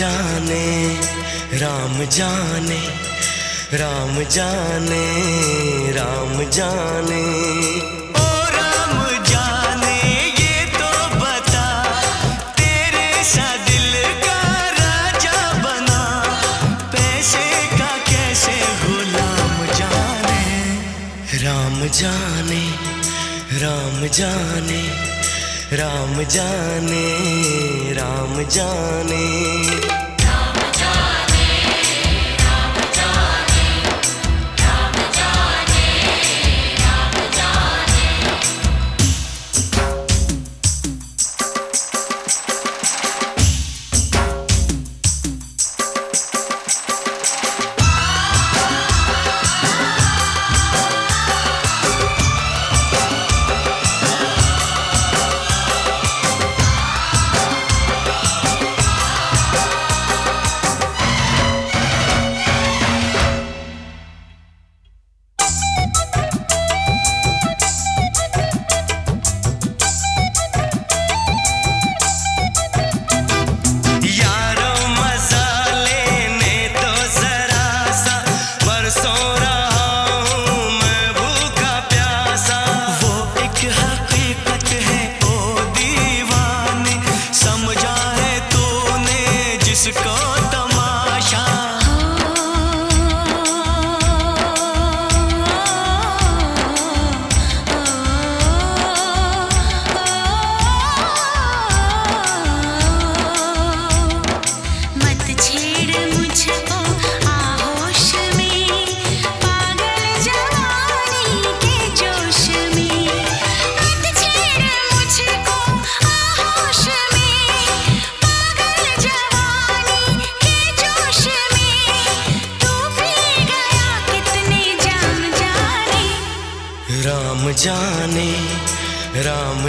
जाने, राम जाने राम जाने राम जाने। राम जाने, ये तो बता, तेरे सा दिल का राजा बना, पैसे का कैसे गुलाम जाने? राम जाने राम जाने राम जाने राम जाने।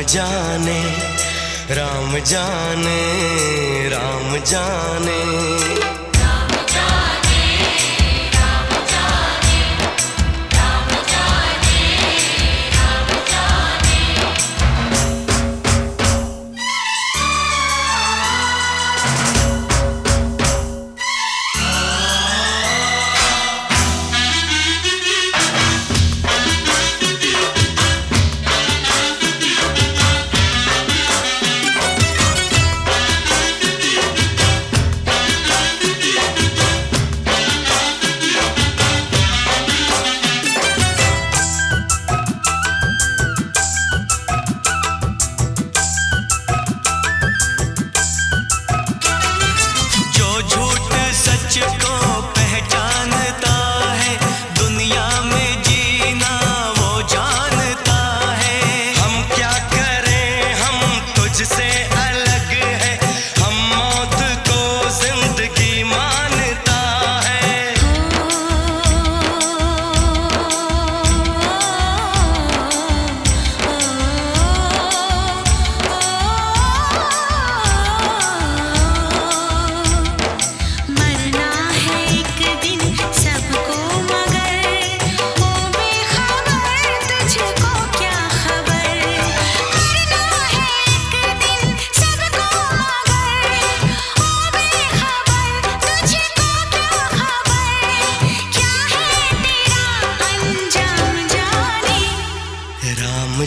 जाने राम जाने राम जाने।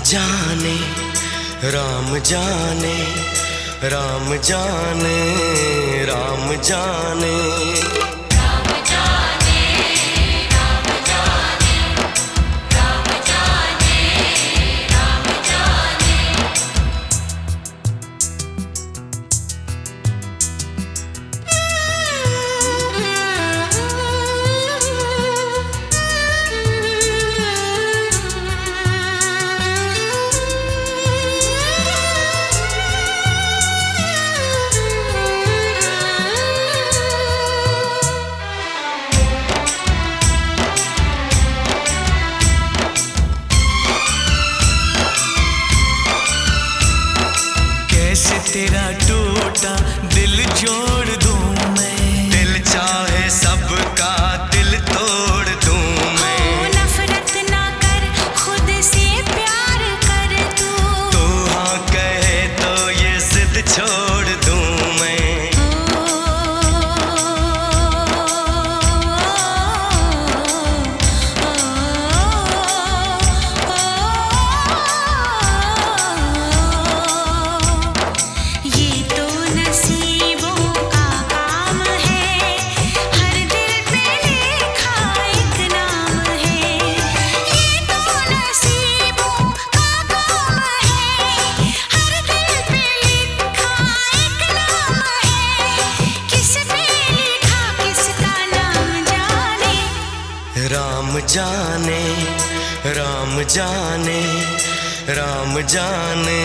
जाने राम जाने राम जाने राम जाने। राम जाने राम जाने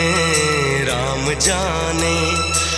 राम जाने।